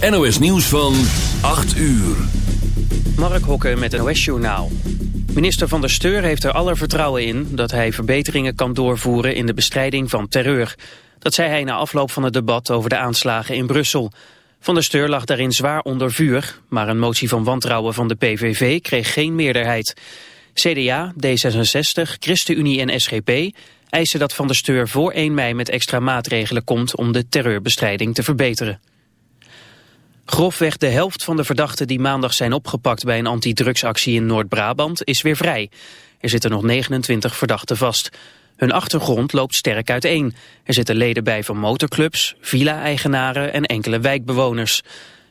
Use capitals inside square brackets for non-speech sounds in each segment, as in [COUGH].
NOS Nieuws van 8 uur. Mark Hokke met het NOS Journaal. Minister van der Steur heeft er alle vertrouwen in dat hij verbeteringen kan doorvoeren in de bestrijding van terreur. Dat zei hij na afloop van het debat over de aanslagen in Brussel. Van der Steur lag daarin zwaar onder vuur, maar een motie van wantrouwen van de PVV kreeg geen meerderheid. CDA, D66, ChristenUnie en SGP eisen dat Van der Steur voor 1 mei met extra maatregelen komt om de terreurbestrijding te verbeteren. Grofweg de helft van de verdachten die maandag zijn opgepakt bij een antidrugsactie in Noord-Brabant is weer vrij. Er zitten nog 29 verdachten vast. Hun achtergrond loopt sterk uiteen. Er zitten leden bij van motorclubs, villa-eigenaren en enkele wijkbewoners.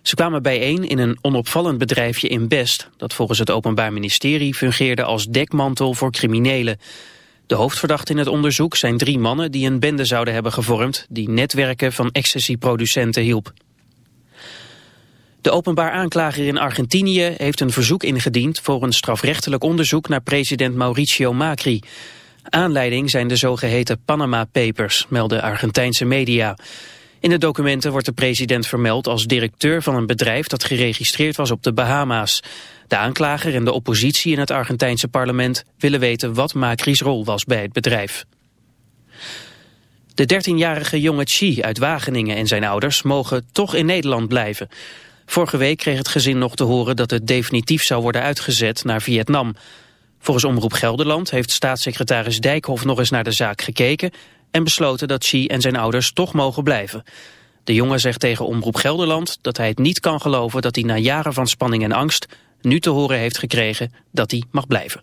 Ze kwamen bijeen in een onopvallend bedrijfje in Best... dat volgens het Openbaar Ministerie fungeerde als dekmantel voor criminelen. De hoofdverdachten in het onderzoek zijn drie mannen die een bende zouden hebben gevormd... die netwerken van ecstasy-producenten hielp. De openbaar aanklager in Argentinië heeft een verzoek ingediend voor een strafrechtelijk onderzoek naar president Mauricio Macri. Aanleiding zijn de zogeheten Panama Papers, melden Argentijnse media. In de documenten wordt de president vermeld als directeur van een bedrijf dat geregistreerd was op de Bahama's. De aanklager en de oppositie in het Argentijnse parlement willen weten wat Macri's rol was bij het bedrijf. De 13-jarige jonge Chi uit Wageningen en zijn ouders mogen toch in Nederland blijven. Vorige week kreeg het gezin nog te horen dat het definitief zou worden uitgezet naar Vietnam. Volgens Omroep Gelderland heeft staatssecretaris Dijkhoff nog eens naar de zaak gekeken... en besloten dat Xi en zijn ouders toch mogen blijven. De jongen zegt tegen Omroep Gelderland dat hij het niet kan geloven... dat hij na jaren van spanning en angst nu te horen heeft gekregen dat hij mag blijven.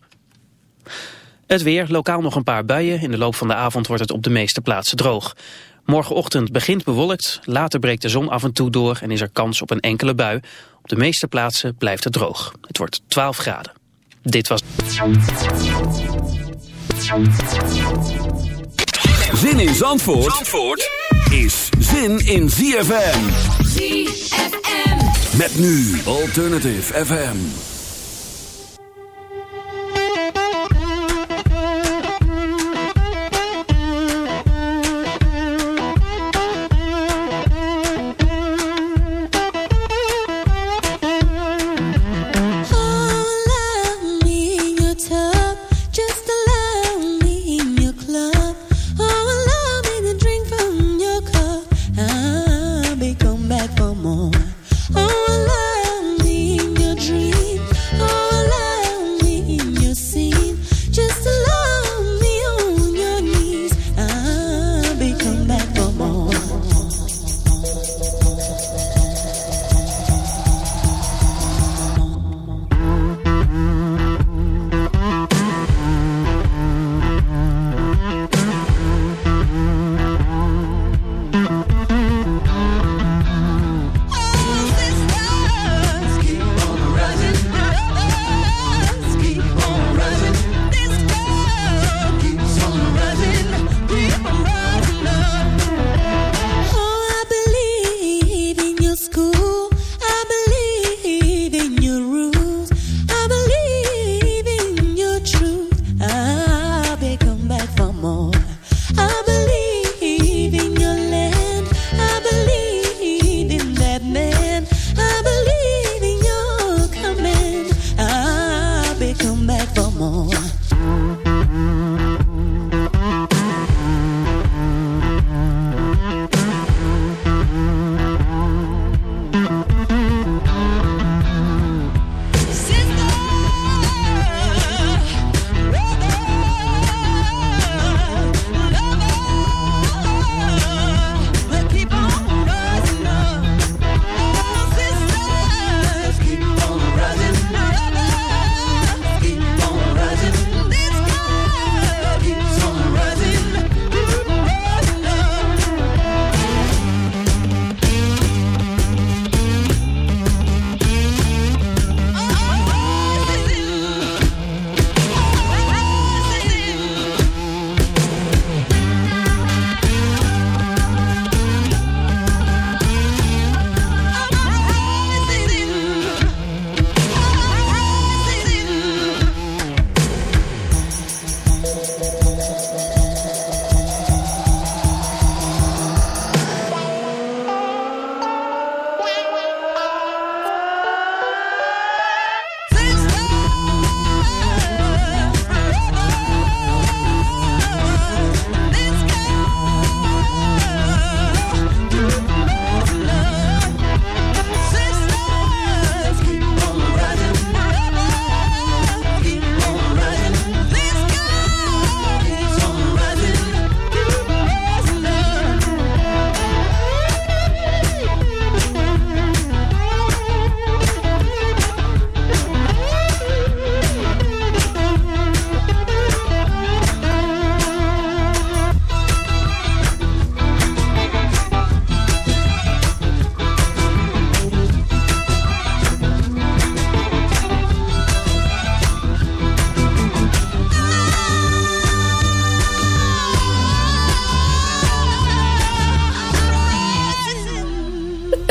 Het weer, lokaal nog een paar buien. In de loop van de avond wordt het op de meeste plaatsen droog. Morgenochtend begint bewolkt, later breekt de zon af en toe door en is er kans op een enkele bui. Op de meeste plaatsen blijft het droog. Het wordt 12 graden. Dit was... Zin in Zandvoort, Zandvoort is zin in ZFM. ZFM. Met nu Alternative FM.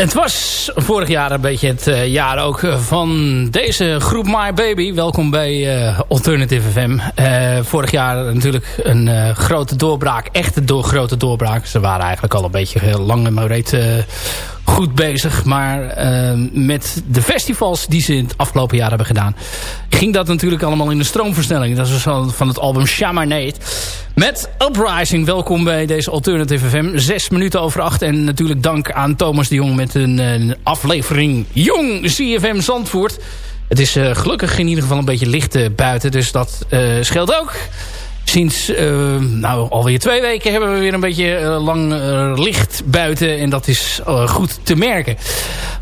Het was vorig jaar een beetje het uh, jaar ook van deze groep My Baby. Welkom bij uh, Alternative FM. Vorig jaar natuurlijk een grote doorbraak. Echte door, grote doorbraak. Ze waren eigenlijk al een beetje lang en reed goed bezig. Maar met de festivals die ze in het afgelopen jaar hebben gedaan... ging dat natuurlijk allemaal in de stroomversnelling. Dat is van het album Shamanate. Met Uprising. Welkom bij deze Alternative FM. Zes minuten over acht. En natuurlijk dank aan Thomas de Jong met een, aflevering Jong CFM Zandvoort. Het is uh, gelukkig in ieder geval een beetje licht uh, buiten. Dus dat uh, scheelt ook. Sinds nou, alweer twee weken hebben we weer een beetje lang licht buiten. En dat is goed te merken.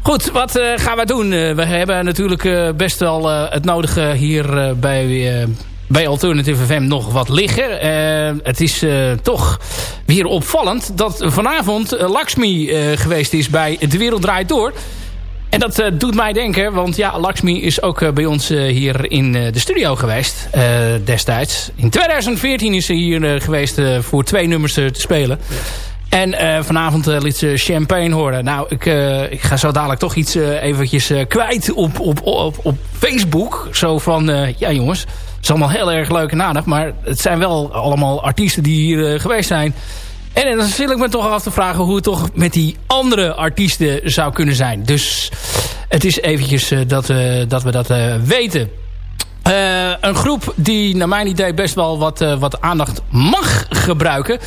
Goed, wat gaan we doen? we hebben natuurlijk best wel het nodige hier bij bij Alternative FM nog wat liggen. Uh, het is uh, toch weer opvallend dat vanavond uh, Lakshmi geweest is bij De Wereld Draait Door. En dat doet mij denken, want ja, Lakshmi is ook bij ons hier in de studio geweest destijds. In 2014 is ze hier geweest voor twee nummers te spelen. En vanavond liet ze Champagne horen. Nou, ik, ik ga zo dadelijk toch iets eventjes kwijt op, op, op, op Facebook. Zo van, ja jongens, is allemaal heel erg leuk en aardig. Maar het zijn wel allemaal artiesten die hier geweest zijn. En dan zit ik me toch af te vragen hoe het toch met die andere artiesten zou kunnen zijn. Dus het is eventjes uh, dat, uh, dat we dat weten. een groep die naar mijn idee best wel wat, wat aandacht mag gebruiken...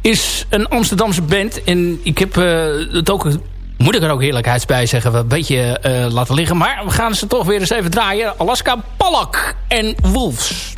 is een Amsterdamse band. En ik heb het ook moet ik er ook eerlijkheids bij zeggen, een beetje laten liggen. Maar we gaan ze toch weer eens even draaien. Alaska Pallak en Wolves.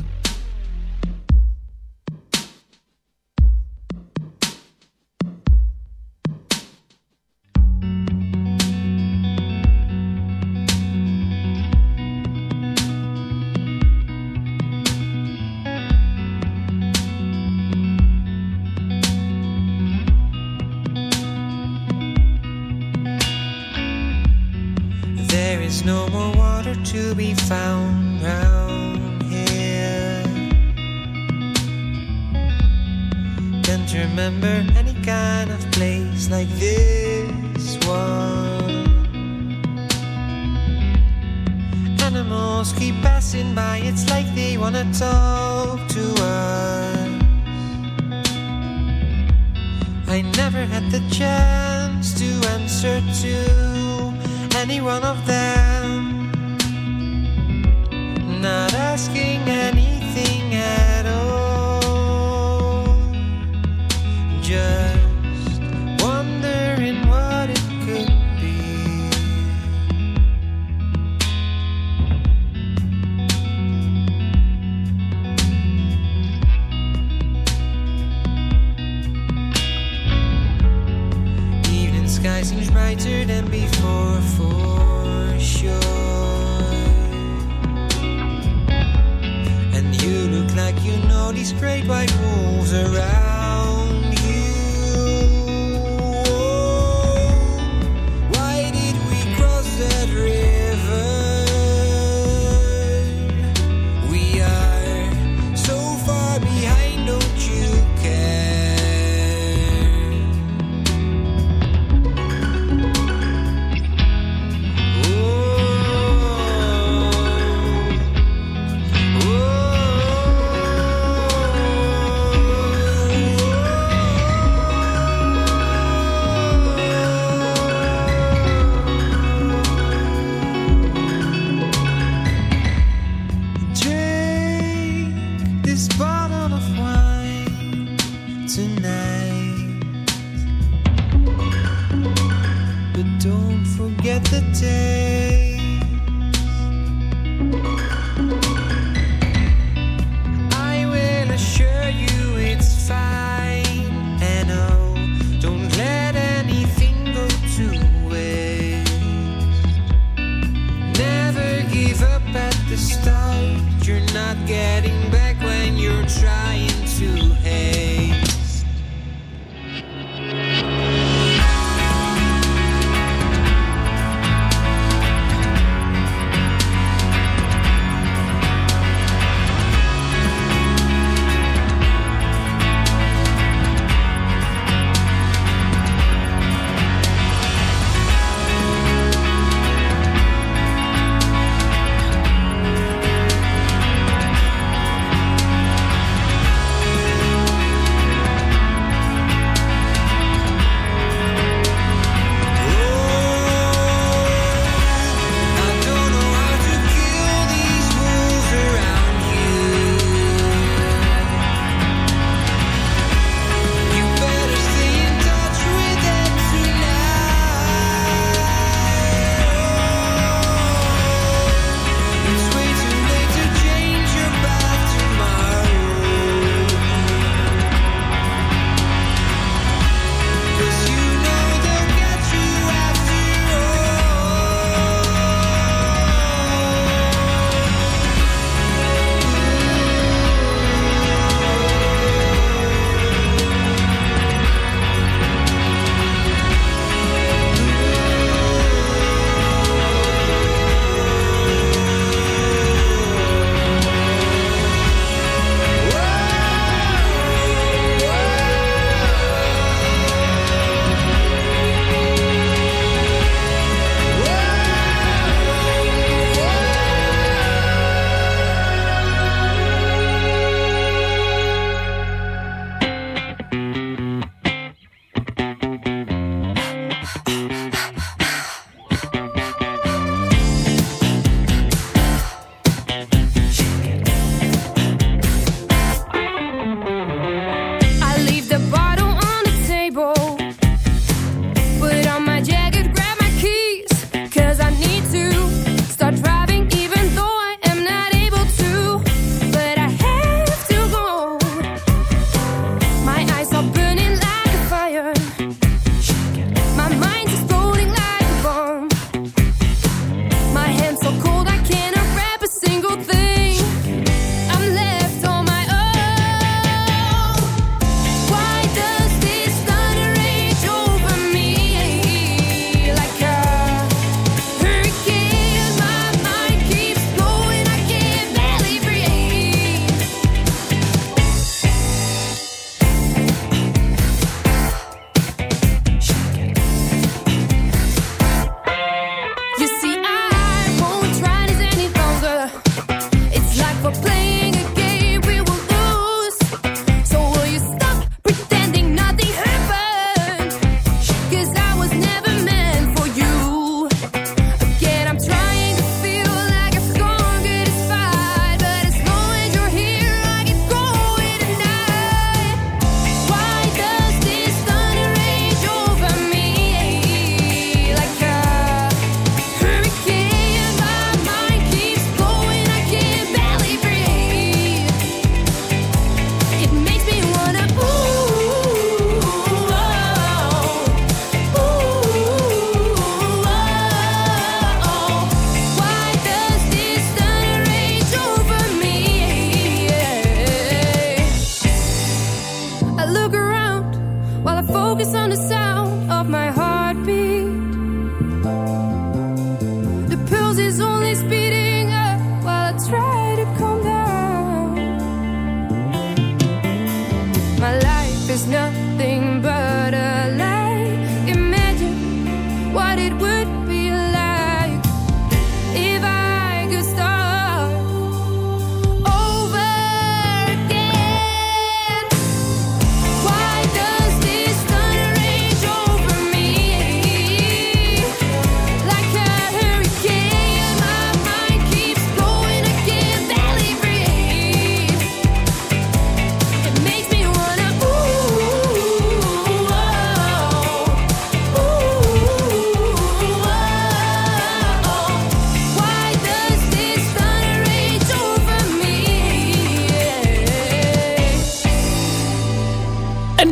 Wolves around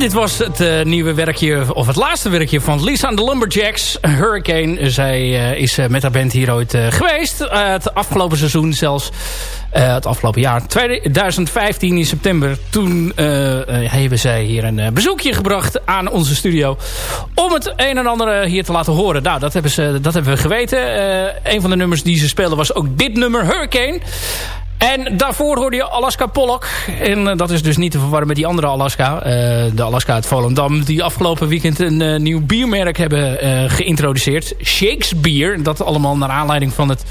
dit was het uh, nieuwe werkje, of het laatste werkje van Lisa the Lumberjacks, Hurricane. Zij uh, is met haar band hier ooit geweest. het afgelopen seizoen zelfs. het afgelopen jaar, 2015 in september. Toen hebben zij hier een bezoekje gebracht aan onze studio. Om het een en ander hier te laten horen. Nou, dat hebben, ze, dat hebben we geweten. een van de nummers die ze speelden was ook dit nummer, Hurricane. En daarvoor hoorde je Alaska Pollock. En uh, dat is dus niet te verwarren met die andere Alaska. Uh, de Alaska uit Volendam. Die afgelopen weekend een uh, nieuw biermerk hebben geïntroduceerd. Shakespeare. Dat allemaal naar aanleiding van het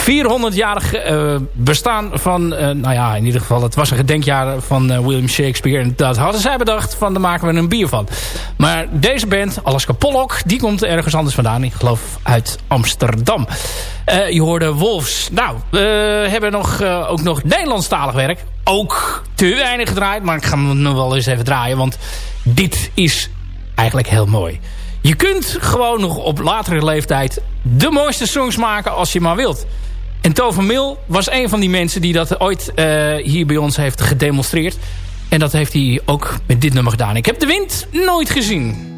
400-jarig uh, bestaan van, uh, nou ja, in ieder geval, het was een gedenkjaar van uh, William Shakespeare. En dat hadden zij bedacht, van daar maken we een bier van. Maar deze band, Alaska Pollock, die komt ergens anders vandaan. Ik geloof uit Amsterdam. je hoorde Wolves. Nou, we hebben nog, ook nog Nederlandstalig werk. Ook te weinig gedraaid, maar ik ga hem nog wel eens even draaien. Want dit is eigenlijk heel mooi. Je kunt gewoon nog op latere leeftijd de mooiste songs maken als je maar wilt. En Tover Mil was een van die mensen die dat ooit uh, hier bij ons heeft gedemonstreerd. En dat heeft hij ook met dit nummer gedaan. Ik heb de wind nooit gezien.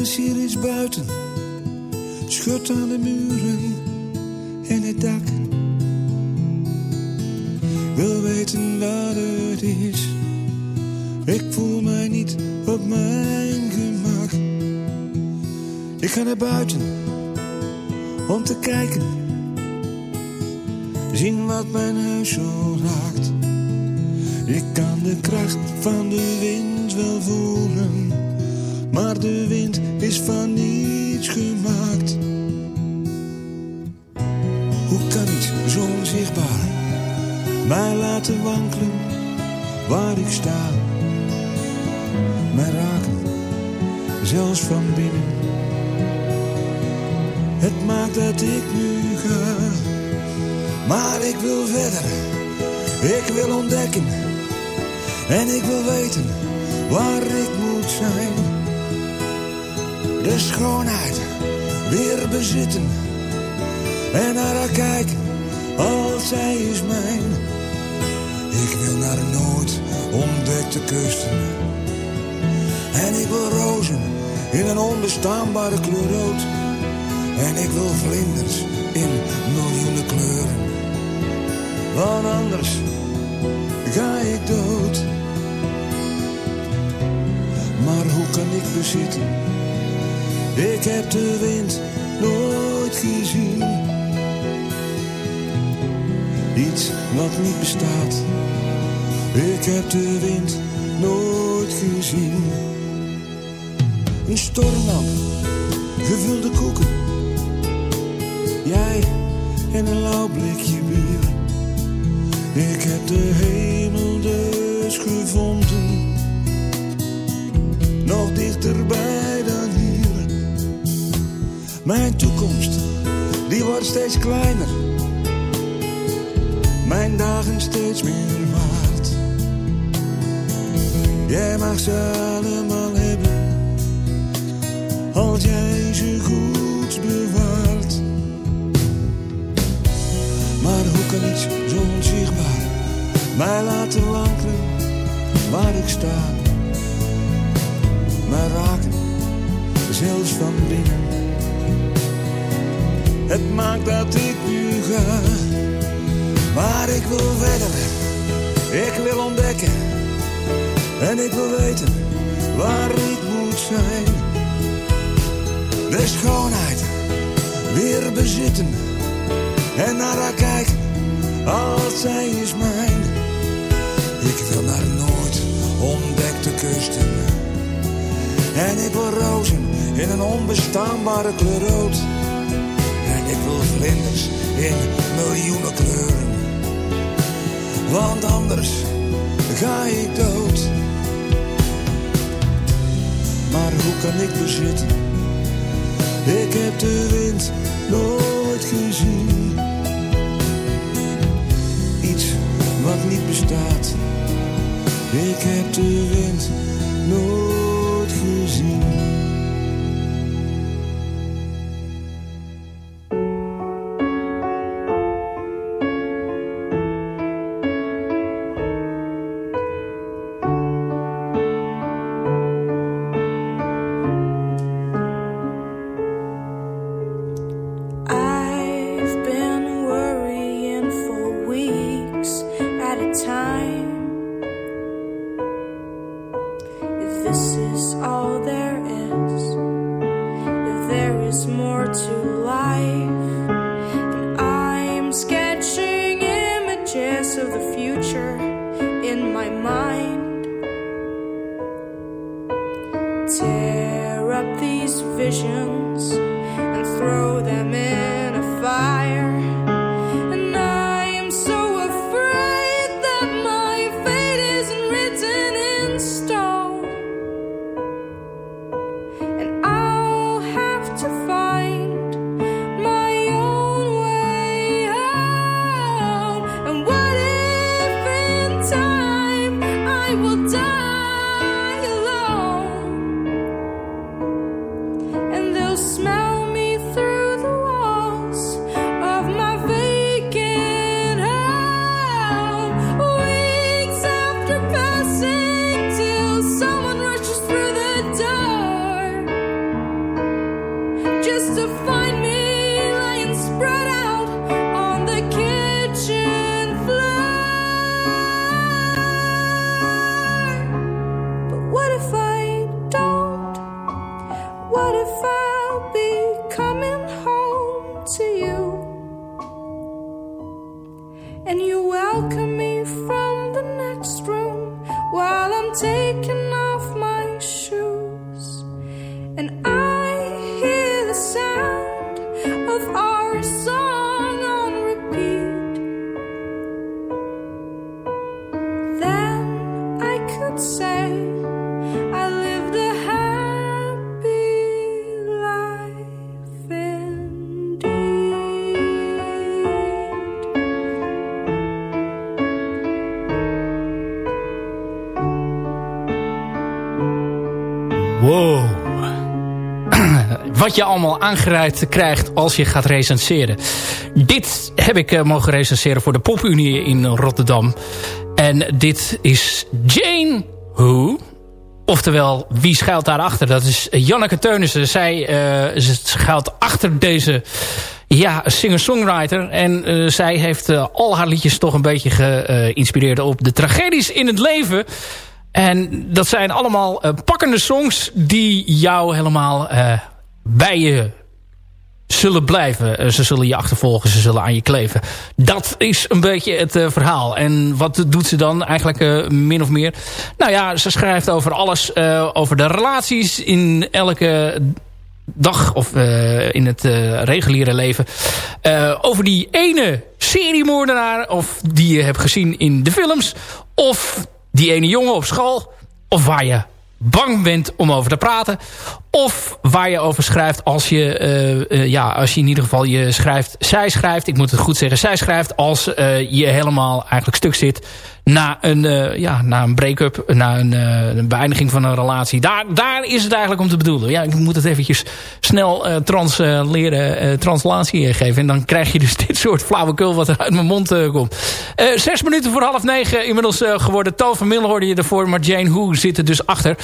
Is hier iets buiten Schut aan de muren en het dak. Wil weten wat het is. Ik voel mij niet op mijn gemak. Ik ga naar buiten om te kijken. Zien wat mijn huis zo raakt. Ik kan de kracht van de wind wel voelen. Maar de wind is van niets gemaakt. Hoe kan iets zo onzichtbaar mij laten wankelen waar ik sta? Mij raken, zelfs van binnen. Het maakt dat ik nu ga, maar ik wil verder. Ik wil ontdekken en ik wil weten waar ik moet zijn. De schoonheid weer bezitten en naar haar kijken als zij is mijn. Ik wil naar nooit ontdekte kusten. En ik wil rozen in een onbestaanbare kleur rood. En ik wil vlinders in miljoenen kleuren. Want anders ga ik dood. Maar hoe kan ik bezitten? Ik heb de wind nooit gezien iets wat niet bestaat. Ik heb de wind nooit gezien. Een stormlamp, gevulde koeken. Jij en een lauw blikje bier. Ik heb de hemel dus gevonden. Nog dichterbij. Mijn toekomst, die wordt steeds kleiner mijn dagen steeds meer waard. Jij mag ze allemaal hebben, als jij ze goed bewaart. Maar hoe kan iets zo onzichtbaar mij laten wankelen waar ik sta? Mij raken, zelfs van binnen. Het maakt dat ik nu ga maar ik wil verder, ik wil ontdekken. En ik wil weten waar ik moet zijn. De schoonheid weer bezitten. En naar haar kijken, als zij is mijn. Ik wil naar nooit ontdekte kusten. En ik wil rozen in een onbestaanbare kleur rood. Ik wil vlinders in miljoenen kleuren want anders ga ik dood. Maar hoe kan ik bezitten? Ik heb de wind nooit gezien. Iets wat niet bestaat. Ik heb de wind nooit gezien. Wat je allemaal aangereikt krijgt als je gaat recenseren. Dit heb ik eh, mogen recenseren voor de Popunie in Rotterdam. En dit is Jane Who. Oftewel, wie schuilt daarachter? Dat is Janneke Teunissen. Zij eh, schuilt achter deze ja, singer-songwriter. En eh, zij heeft al haar liedjes toch een beetje geïnspireerd op de tragedies in het leven. En dat zijn allemaal pakkende songs die jou helemaal bij je zullen blijven. Eh, ze zullen je achtervolgen, ze zullen aan je kleven. Dat is een beetje het eh, verhaal. En wat doet ze dan eigenlijk eh, min of meer? Nou ja, ze schrijft over alles. over de relaties in elke dag of in het reguliere leven. Over die ene seriemoordenaar of die je hebt gezien in de films. Of die ene jongen op school. Of waar je bang bent om over te praten. Of waar je over schrijft als je, eh, eh, ja, als je in ieder geval je schrijft, zij schrijft, ik moet het goed zeggen, zij schrijft als eh, je helemaal eigenlijk stuk zit na een, ja, na een break-up, na een, een beëindiging van een relatie. Daar, daar is het eigenlijk om te bedoelen. Ja, ik moet het eventjes snel transleren, eh, translatie geven. En dan krijg je dus [LAUGHS] dit soort flauwekul wat er uit mijn mond komt. Zes minuten voor half negen inmiddels geworden. Toon van Mille hoorde je ervoor, maar Jane Who zit er dus achter.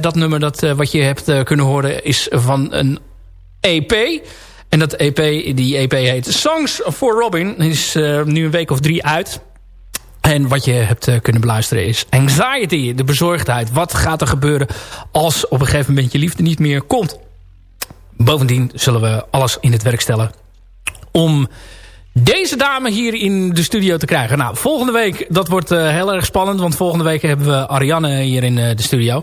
Dat nummer dat, wat je hebt kunnen horen is van een EP. En dat EP, die EP heet Songs for Robin. Is eh, nu een week of drie uit. En wat je hebt eh, kunnen beluisteren is anxiety, de bezorgdheid. Wat gaat er gebeuren als op een gegeven moment je liefde niet meer komt? Bovendien zullen we alles in het werk stellen om deze dame hier in de studio te krijgen. Nou, volgende week, dat wordt eh, heel erg spannend. Want volgende week hebben we Ariane hier in eh, de studio.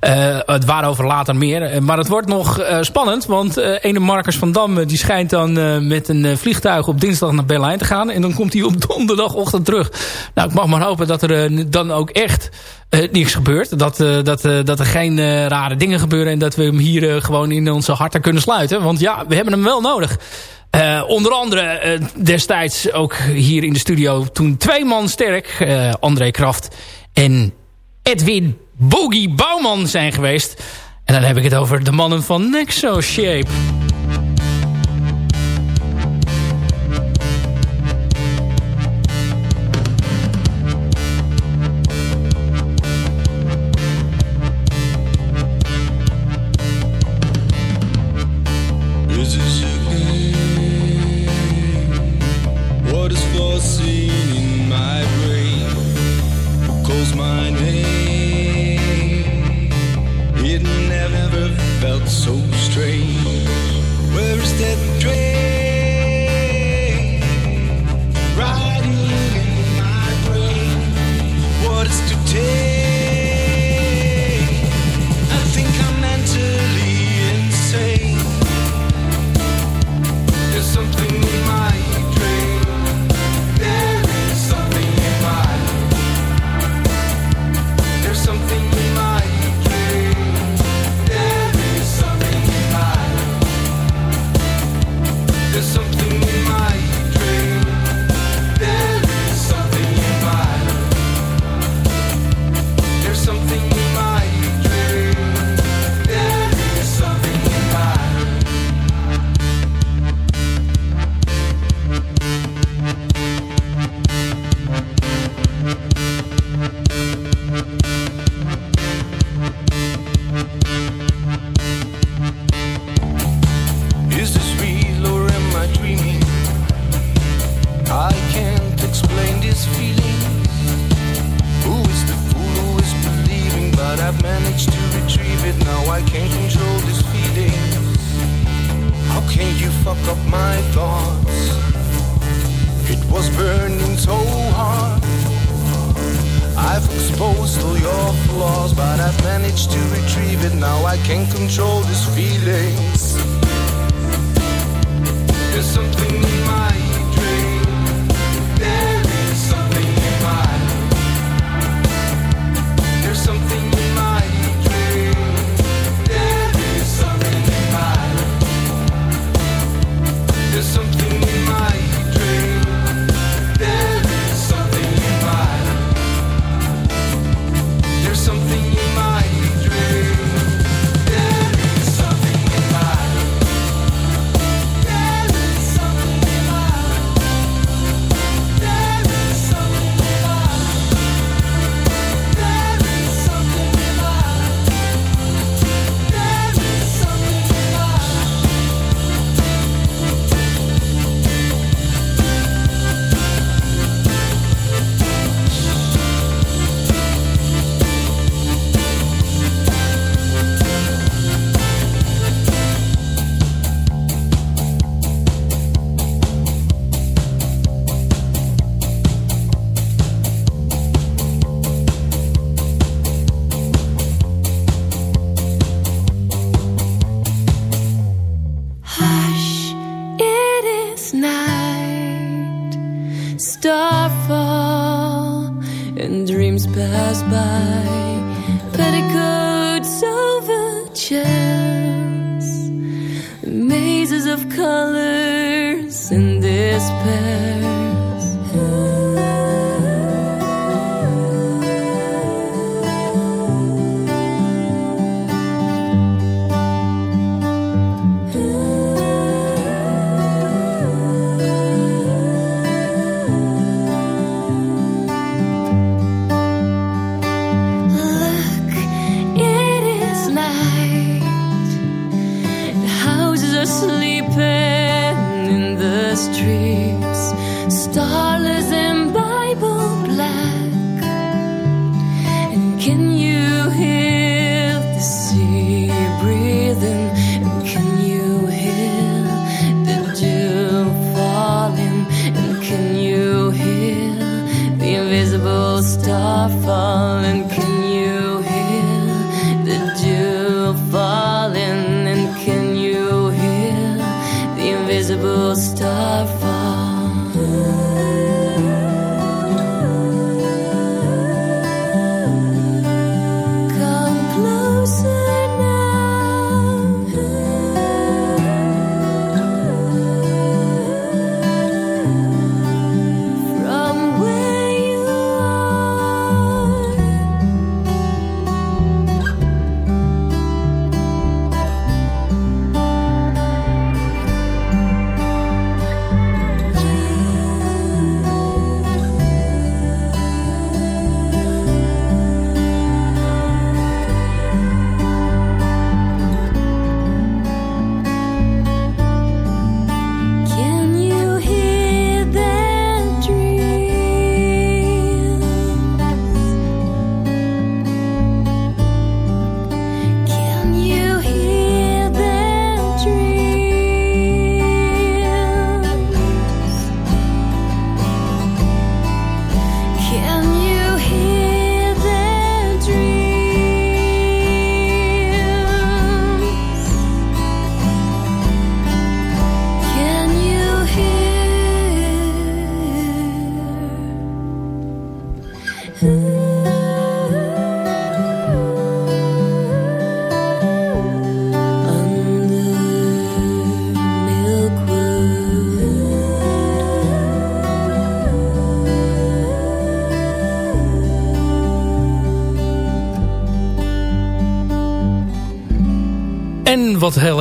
Eh, het waarover later meer. Maar het wordt nog spannend. Want ene Marcus van Dam, eh, die schijnt dan met een vliegtuig op dinsdag naar Berlijn te gaan. En dan komt hij op [LAUGHS] donderdagochtend terug. Nou, ik mag maar hopen dat er dan ook echt uh, niks gebeurt. Dat, uh, dat, uh, dat er geen uh, rare dingen gebeuren. En dat we hem hier uh, gewoon in onze harten kunnen sluiten. Want ja, we hebben hem wel nodig. Uh, onder andere uh, destijds ook hier in de studio toen twee man sterk. Uh, André Kraft en Edwin Boogie Bouwman zijn geweest. En dan heb ik het over de mannen van Nexo Shape. Star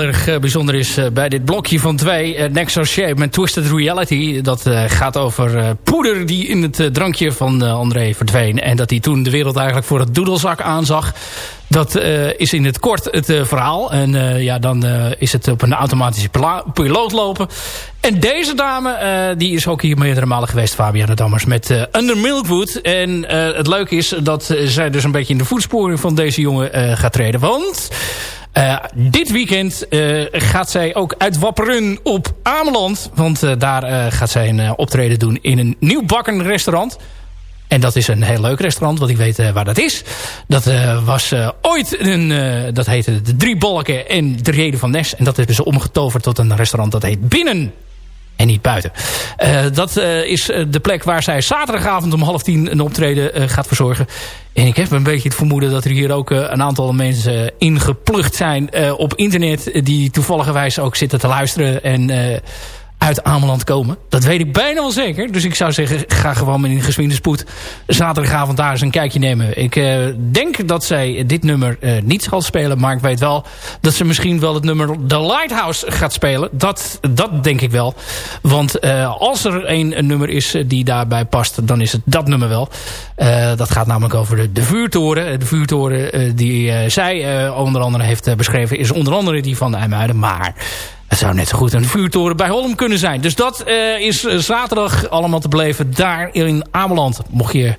erg uh, bijzonder is uh, bij dit blokje van twee. Uh, Next Shape met Twisted Reality. Dat gaat over poeder die in het drankje van André verdween. En dat hij toen de wereld eigenlijk voor het doedelzak aanzag. Dat is in het kort het verhaal. En ja, dan is het op een automatische piloot lopen. En deze dame, die is ook hier meerdere malen geweest, Fabiana Dammers, met Under Milkwood. En het leuke is dat zij dus een beetje in de voetsporing van deze jongen gaat treden. Want... Uh, dit weekend uh, gaat zij ook uitwapperen op Ameland. Want uh, daar gaat zij een optreden doen in een nieuw bakken restaurant. En dat is een heel leuk restaurant, want ik weet waar dat is. Dat was ooit een, dat heette de Drie Bolken en de Reden van Nes. En dat hebben ze omgetoverd tot een restaurant dat heet Binnen en niet buiten. Uh, dat uh, is eh, de plek waar zij zaterdagavond om half tien een optreden gaat verzorgen. En ik heb een beetje het vermoeden dat er hier ook een aantal mensen ingeplucht zijn op internet. Die toevallig ook zitten te luisteren en uit Ameland komen. Dat weet ik bijna wel zeker. Dus ik zou zeggen, ga gewoon met een geswinde spoed zaterdagavond daar eens een kijkje nemen. Ik uh, denk dat zij dit nummer uh, niet zal spelen. Maar ik weet wel dat ze misschien wel het nummer The Lighthouse gaat spelen. Dat, dat denk ik wel. Want uh, als er een, een, nummer is die daarbij past, dan is het dat nummer wel. dat gaat namelijk over de, de vuurtoren. De vuurtoren die zij onder andere heeft beschreven is onder andere die van de IJmuiden. Maar het zou net zo goed een vuurtoren bij Holm kunnen zijn. Dus dat uh, is eh, zaterdag allemaal te beleven daar in Ameland. Mocht je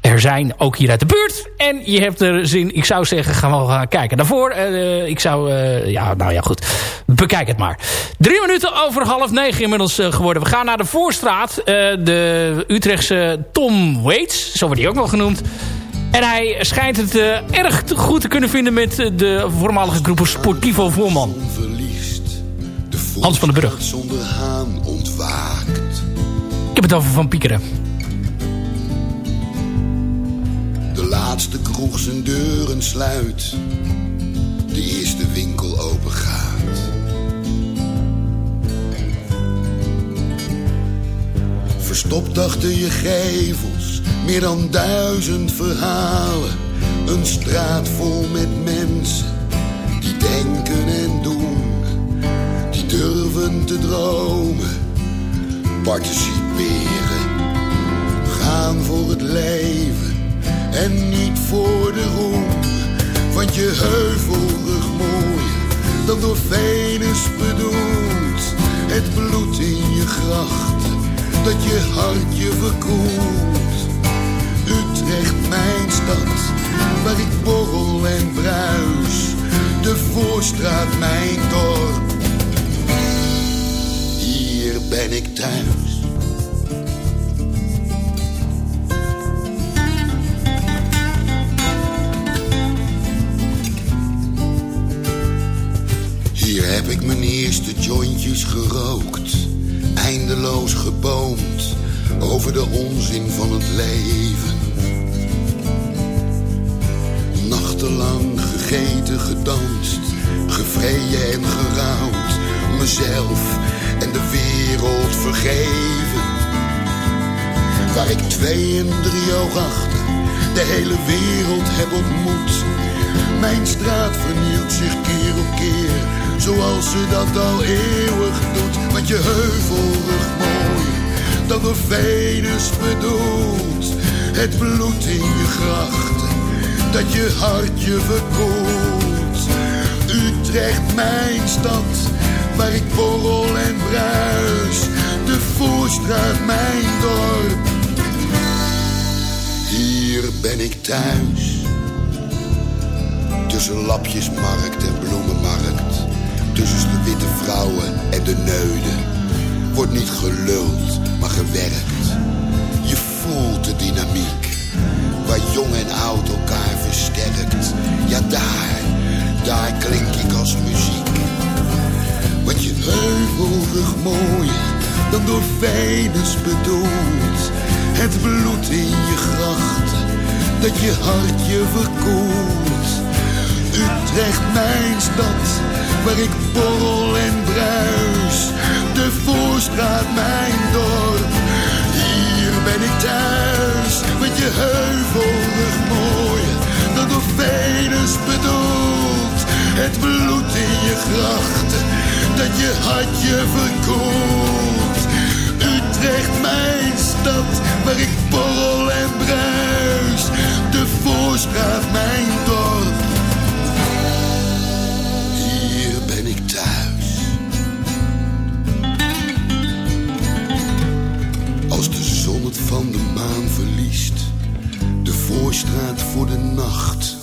er zijn, ook hier uit de buurt. En je hebt er zin, ik zou zeggen, gaan we gaan kijken. Daarvoor, uh, ik zou, uh, ja, nou ja, goed. Bekijk het maar. Drie minuten over half negen inmiddels uh, geworden. We gaan naar de Voorstraat. de Utrechtse Tom Waits, zo wordt hij ook wel genoemd. En hij schijnt het erg goed te kunnen vinden met de voormalige groep Sportivo Voorman. Hans van den Brug. Zonder haan ontwaakt. Ik heb het over Van Piekeren. De laatste kroeg zijn deuren sluit. De eerste winkel open gaat. Verstopt achter je gevels, meer dan duizend verhalen. Een straat vol met mensen die denken en doen durven te dromen, participeren, gaan voor het leven en niet voor de roem. Want je heuvelrug mooier dan door Venus bedoeld. Het bloed in je grachten, dat je hartje verkoelt. Utrecht, mijn stad, waar ik borrel en bruis. De voorstraat, mijn dorp ben ik thuis. Hier heb ik mijn eerste jointjes gerookt, eindeloos geboomd over de onzin van het leven. Nachtenlang gegeten, gedanst, gevreden en gerouwd, mezelf de wereld vergeven. Waar ik twee en drie oog achter de hele wereld heb ontmoet. Mijn straat vernieuwt zich keer op keer, zoals ze dat al eeuwig doet. Want je heuvelrug mooi, dat door Venus bedoelt. Het bloed in je grachten, dat je hartje verkoelt. Utrecht, mijn stad waar ik borrel en bruis. De Voorstraat, mijn dorp. Hier ben ik thuis. Tussen lapjesmarkt en bloemenmarkt. Tussen de witte vrouwen en de neuden. Wordt niet geluld, maar gewerkt. Je voelt de dynamiek. Waar jong en oud elkaar versterkt. Ja, daar, daar klink ik als muziek heuvelrug mooier dan door Venus bedoeld. Het bloed in je grachten, dat je hartje verkoelt. Utrecht, mijn stad, waar ik borrel en bruis. De Voorstraat, mijn dorp, hier ben ik thuis. Met je heuvelrug mooier dan door Venus bedoeld. Het bloed in je grachten, je hartje verkoopt. Utrecht, mijn stad, waar ik borrel en bruis. De Voorstraat, mijn dorp. Hier ben ik thuis. Als de zon het van de maan verliest, de Voorstraat voor de nacht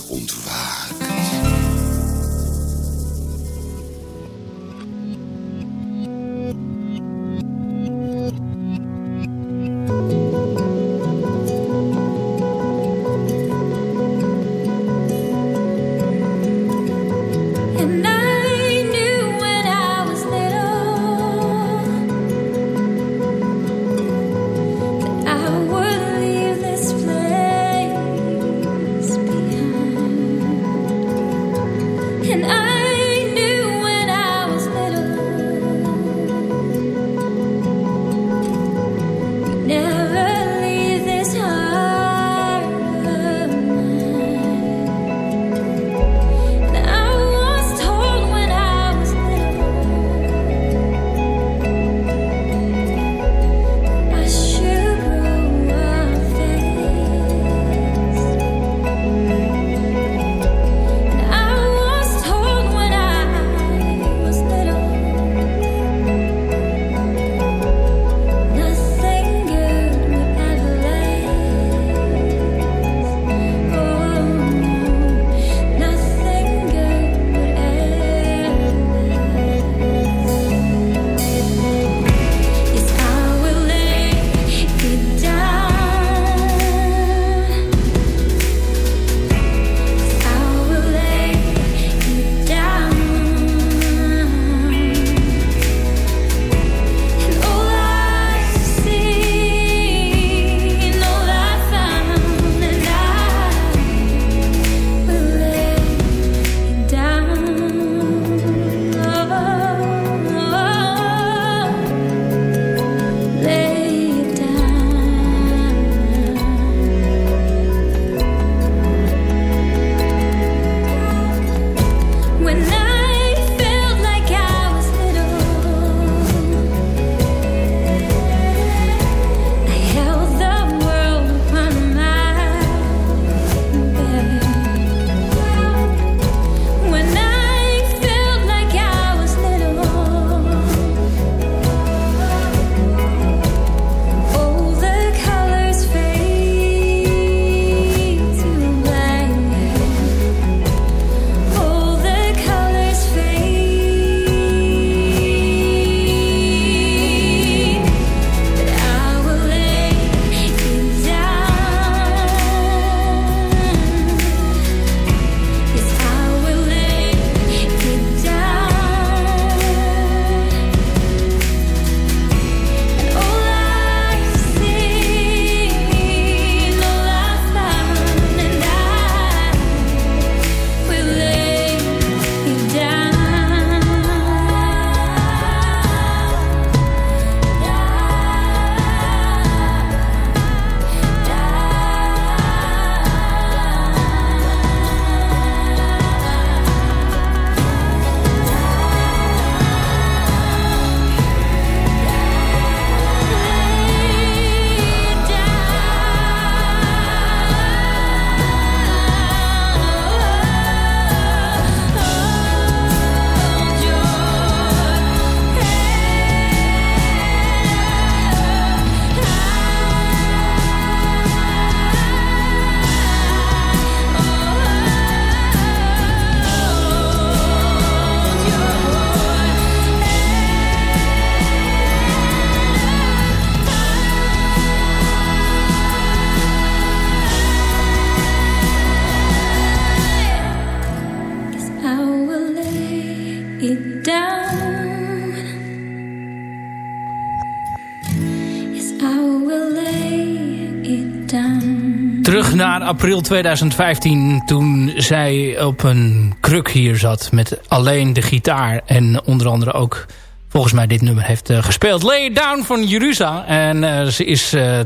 Terug naar april 2015 toen zij op een kruk hier zat met alleen de gitaar. En onder andere ook volgens mij dit nummer heeft eh, gespeeld. Lay Down van Jeruzalem. En eh, ze is eh,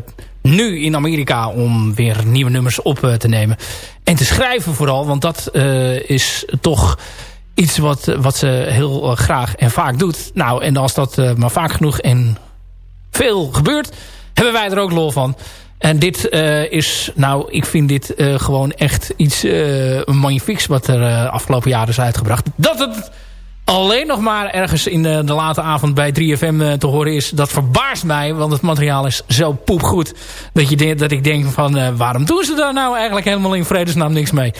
nu in Amerika om weer nieuwe nummers op te nemen. En te schrijven vooral, want dat is toch iets wat, wat ze heel graag en vaak doet. Nou, en als dat maar vaak genoeg en veel gebeurt, hebben wij er ook lol van. En dit is, nou, ik vind dit gewoon echt iets magnifieks wat er afgelopen jaren is uitgebracht. Dat het alleen nog maar ergens in de, de late avond bij 3FM uh, te horen is. Dat verbaast mij, want het materiaal is zo poepgoed. Dat, je, dat ik denk van, uh, waarom doen ze daar nou eigenlijk helemaal in vredesnaam niks mee?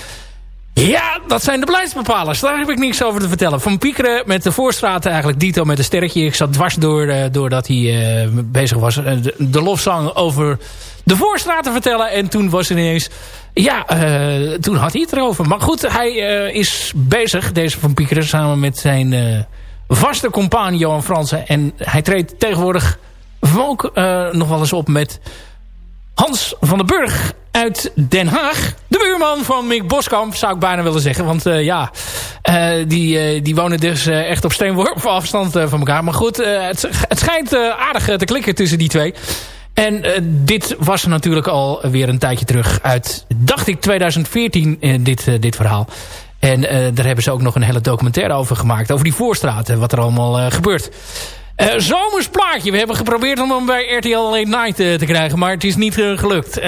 Ja, dat zijn de beleidsbepalers. Daar heb ik niks over te vertellen. Van Piekeren met de Voorstraat eigenlijk Dito met een sterretje. Ik zat dwars door, uh, doordat hij bezig was. De, de lofzang over de Voorstraat te vertellen. En toen was ineens ja, toen had hij het erover. Maar goed, hij is bezig, deze Van Piekeren, samen met zijn vaste compaan Johan Fransen. En hij treedt tegenwoordig ook nog wel eens op met Hans van den Burg uit Den Haag. De buurman van Mick Boskamp, zou ik bijna willen zeggen. Want ja, die, die wonen dus echt op steenworp afstand van elkaar. Maar goed, het, het schijnt aardig te klikken tussen die twee. En dit was natuurlijk al weer een tijdje terug uit, dacht ik, 2014, uh, dit, dit verhaal. En daar hebben ze ook nog een hele documentaire over gemaakt. Over die voorstraten, wat er allemaal gebeurt. Zomersplaatje. We hebben geprobeerd om hem bij RTL Late Night te krijgen. Maar het is niet gelukt.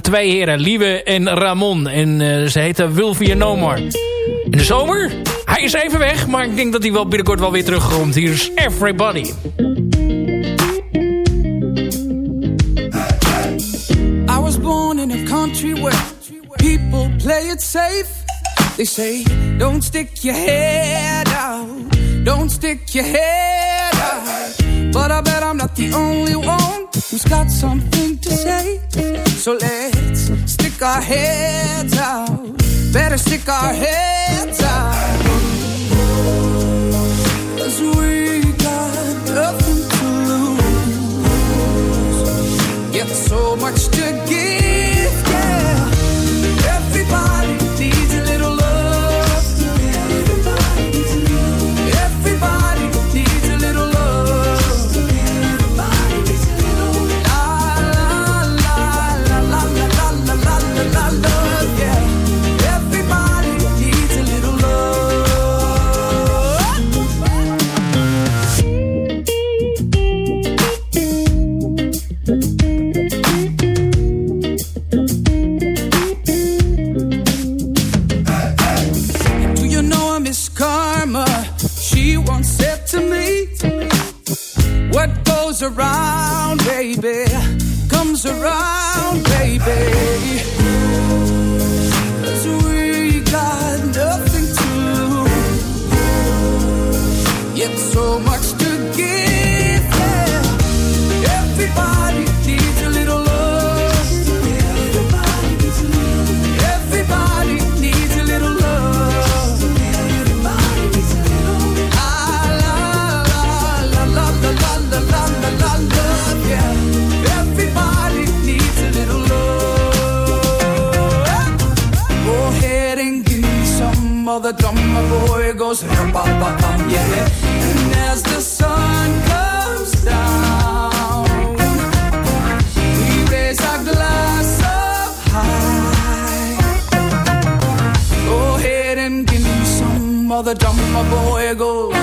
twee heren, Lieve en Ramon. En ze heten Wilfie Nomar. In de zomer, hij is even weg. Maar ik denk dat hij wel binnenkort wel weer terugkomt. Hier is Everybody. in a country where people play it safe. They say, don't stick your head out. Don't stick your head. But I bet I'm not the only one who's got something to say. So let's stick our heads out. Better stick our heads out. Cause we got nothing to lose. Yet so much to give. Comes around, baby. Cause we got nothing to lose, yet so much to give. Yeah. Everybody the drummer boy goes rum bum bum bum yeah. And as the sun comes down, we raise our glass up high. Go ahead and give me some of the drummer boy goes.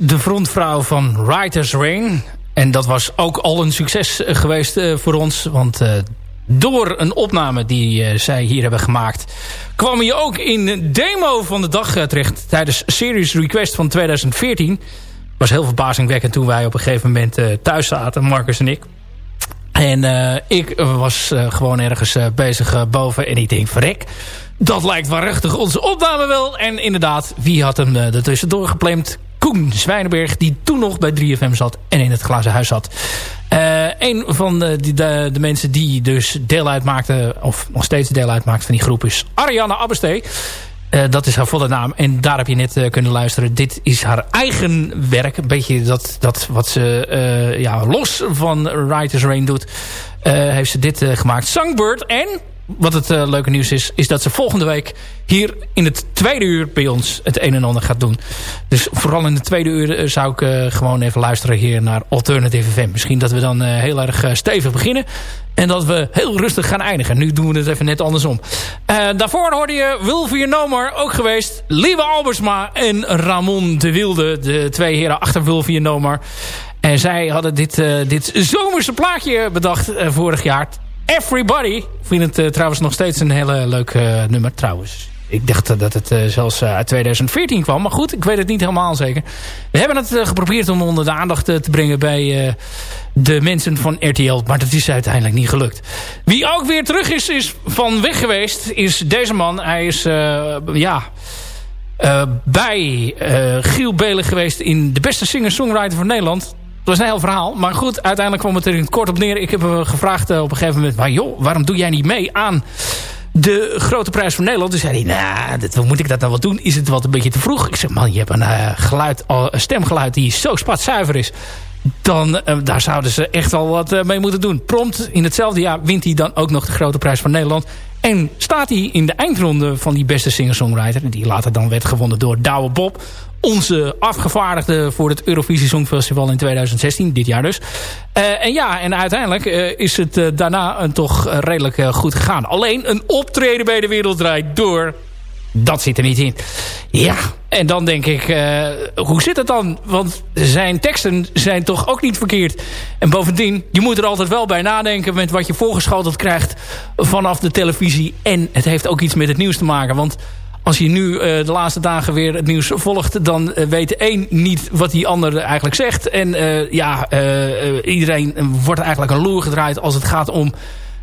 De frontvrouw van Writer's Rain. En dat was ook al een succes eh, geweest eh, voor ons. Want eh, door een opname die zij hier hebben gemaakt... kwam je ook in de demo van de dag terecht... tijdens Series Request van 2014. was heel verbazingwekkend toen wij op een gegeven moment thuis zaten, Marcus en ik. En ik was gewoon ergens bezig boven. En ik denk, verrek, dat lijkt waarachtig onze opname wel. En inderdaad, wie had hem uh, ertussendoor geplemd? Koen Zwijnenberg, die toen nog bij 3FM zat en in het glazen huis zat. Eh, een van de, de, mensen die dus deel uitmaakte, of nog steeds deel uitmaakt van die groep, is Ariane Abbestee. Eh, dat is haar volle naam. En daar heb je net eh, kunnen luisteren. Dit is haar eigen werk. Een beetje dat, dat wat ze ja, los van Writer's Rain doet. heeft ze dit gemaakt. Songbird. En wat het eh, leuke nieuws is. Is dat ze volgende week hier in het tweede uur bij ons het een en ander gaat doen. Dus vooral in de tweede uur eh, zou ik eh, gewoon even luisteren hier naar Alternative FM. Misschien dat we dan heel erg stevig beginnen. En dat we heel rustig gaan eindigen. Nu doen we het even net andersom. Daarvoor hoorde je Wilfried Nomar ook geweest. Lieve Albersma en Ramon de Wilde. De twee heren achter Wilfried Nomar. En zij hadden dit, dit zomerse plaatje bedacht vorig jaar. Everybody. Ik vind het eh, trouwens nog steeds een hele leuk eh, nummer trouwens. Ik dacht eh, dat het zelfs uit 2014 kwam. Maar goed, ik weet het niet helemaal zeker. We hebben het geprobeerd om onder de aandacht te brengen bij de mensen van RTL. Maar dat is uiteindelijk niet gelukt. Wie ook weer terug is, is van weg geweest, is deze man. Hij is, ja... bij eh, Giel Belen geweest in de beste singer-songwriter van Nederland. Was een heel verhaal. Maar goed, uiteindelijk kwam het er kort op neer. Ik heb hem gevraagd eh, op een gegeven moment... Maar joh, waarom doe jij niet mee aan de grote prijs van Nederland? Toen zei hij, nou, moet ik dat nou wel doen? Is het wat een beetje te vroeg? Ik zeg, man, je hebt een, eh, geluid, een stemgeluid die zo spatzuiver is. Dan, eh, daar zouden ze echt wel wat eh, mee moeten doen. Prompt in hetzelfde jaar wint hij dan ook nog de grote prijs van Nederland. En staat hij in de eindronde van die beste singer-songwriter... die later dan werd gewonnen door Douwe Bob... onze afgevaardigde voor het Eurovisie Songfestival in 2016, dit jaar dus. Uh, en ja, en uiteindelijk uh, is het uh, daarna toch redelijk goed gegaan. Alleen een optreden bij de Wereld Door dat zit er niet in. Ja, en dan denk ik, hoe zit het dan? Want zijn teksten zijn toch ook niet verkeerd. En bovendien, je moet er altijd wel bij nadenken... met wat je voorgeschoteld krijgt vanaf de televisie. En het heeft ook iets met het nieuws te maken. Want als je nu uh, de laatste dagen weer het nieuws volgt... dan uh, weet de een niet wat die ander eigenlijk zegt. En ja, iedereen wordt eigenlijk een loer gedraaid als het gaat om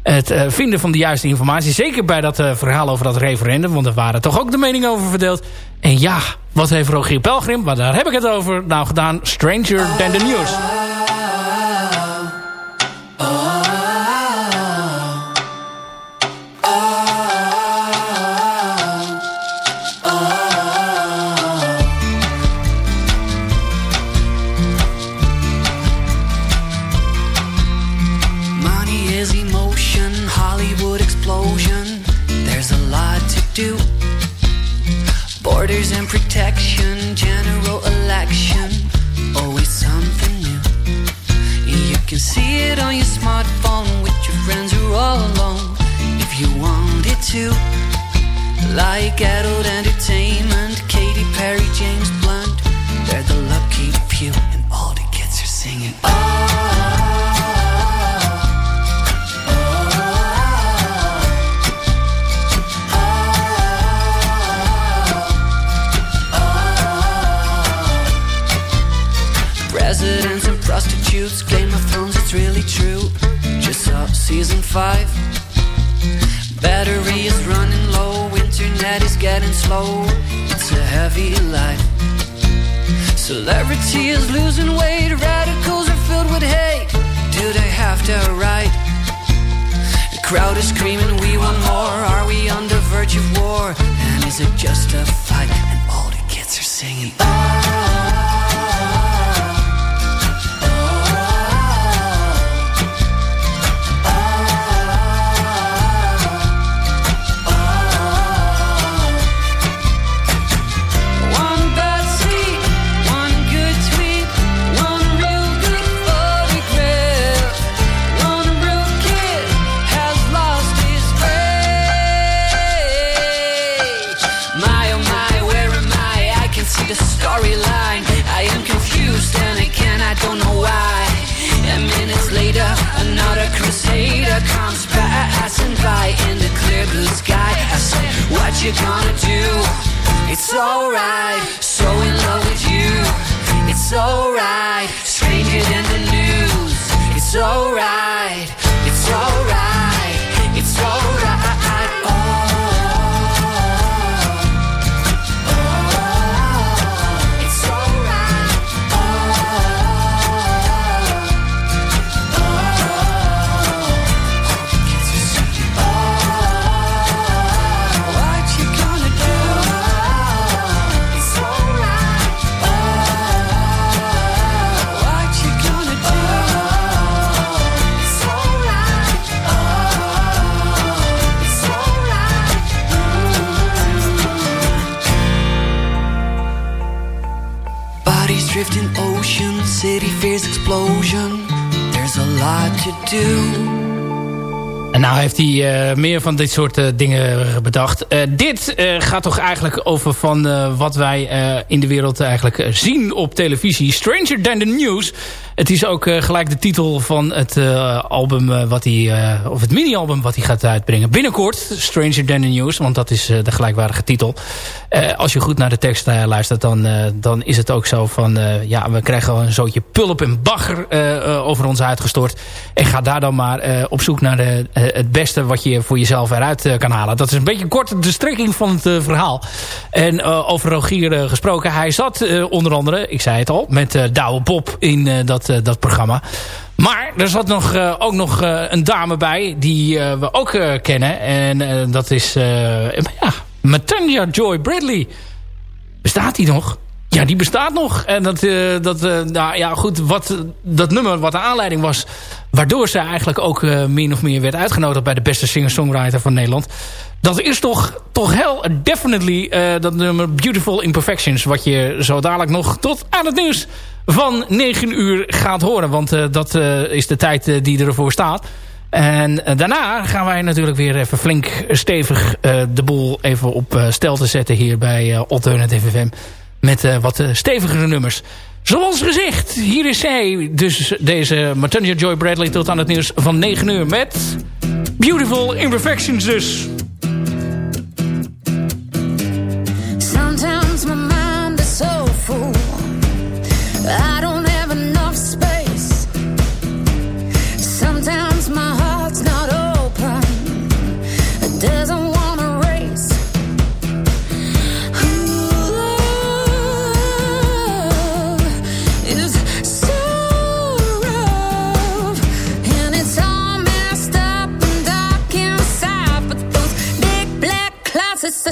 het vinden van de juiste informatie. Zeker bij dat verhaal over dat referendum. Want er waren toch ook de meningen over verdeeld. En ja, wat heeft Rogier Pelgrim, maar daar heb ik het over, nou gedaan. Stranger Than The News. You gonna do? It's alright, so in love with you. It's alright, stranger than the news. It's alright, explosion. There's a lot to do. En nou heeft hij uh, meer van dit soort uh, dingen bedacht. Uh, dit gaat toch eigenlijk over van wat wij in de wereld eigenlijk zien op televisie. Stranger Than The News. Het is ook gelijk de titel van het album wat hij, of het mini-album wat hij gaat uitbrengen. Binnenkort, Stranger Than The News, want dat is de gelijkwaardige titel. als je goed naar de tekst luistert, dan, dan is het ook zo van, ja, we krijgen een zootje pulp en bagger over ons uitgestort. En ga daar dan maar op zoek naar de het beste wat je voor jezelf eruit kan halen. Dat is een beetje kort de strekking van het verhaal. En over Rogier gesproken. Hij zat onder andere, ik zei het al, met Douwe Bob in dat, dat programma. Maar er zat nog, ook nog een dame bij die we ook kennen. En dat is ja, Joy Bradley. Bestaat die nog? Ja, die bestaat nog. En dat, uh, dat uh, nou ja, goed, wat, dat nummer wat de aanleiding was... waardoor ze eigenlijk ook uh, min of meer werd uitgenodigd... bij de beste singer-songwriter van Nederland. Dat is toch, toch heel definitely dat nummer Beautiful Imperfections... wat je zo dadelijk nog tot aan het nieuws van 9 uur gaat horen. Want dat is de tijd die ervoor staat. En daarna gaan wij natuurlijk weer even flink stevig de boel even op stel te zetten... hier bij Alternative FM met uh, wat uh, stevigere nummers. Zoals gezegd, hier is zij, dus deze Martunia Joy Bradley... tot aan het nieuws van 9 uur met Beautiful Imperfections dus.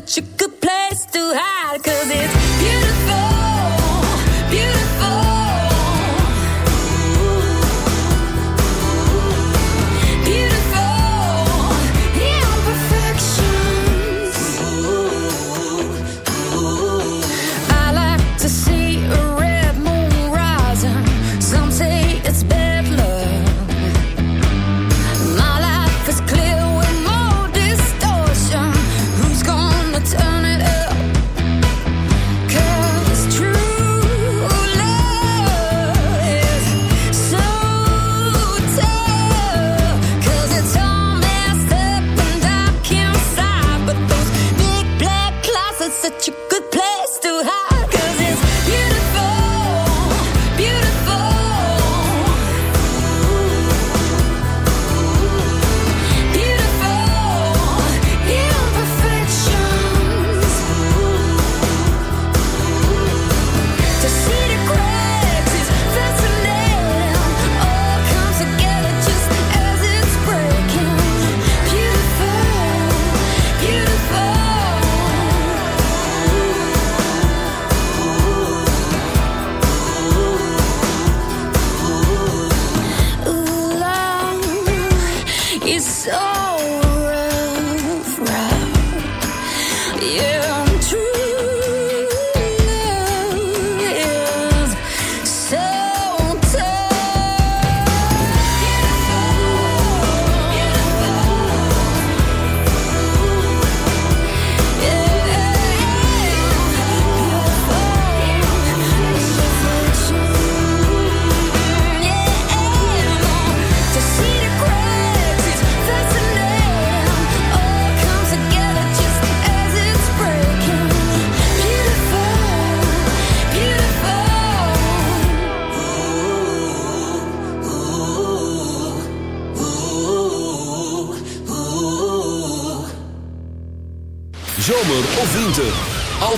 Such a good place to hide Cause it's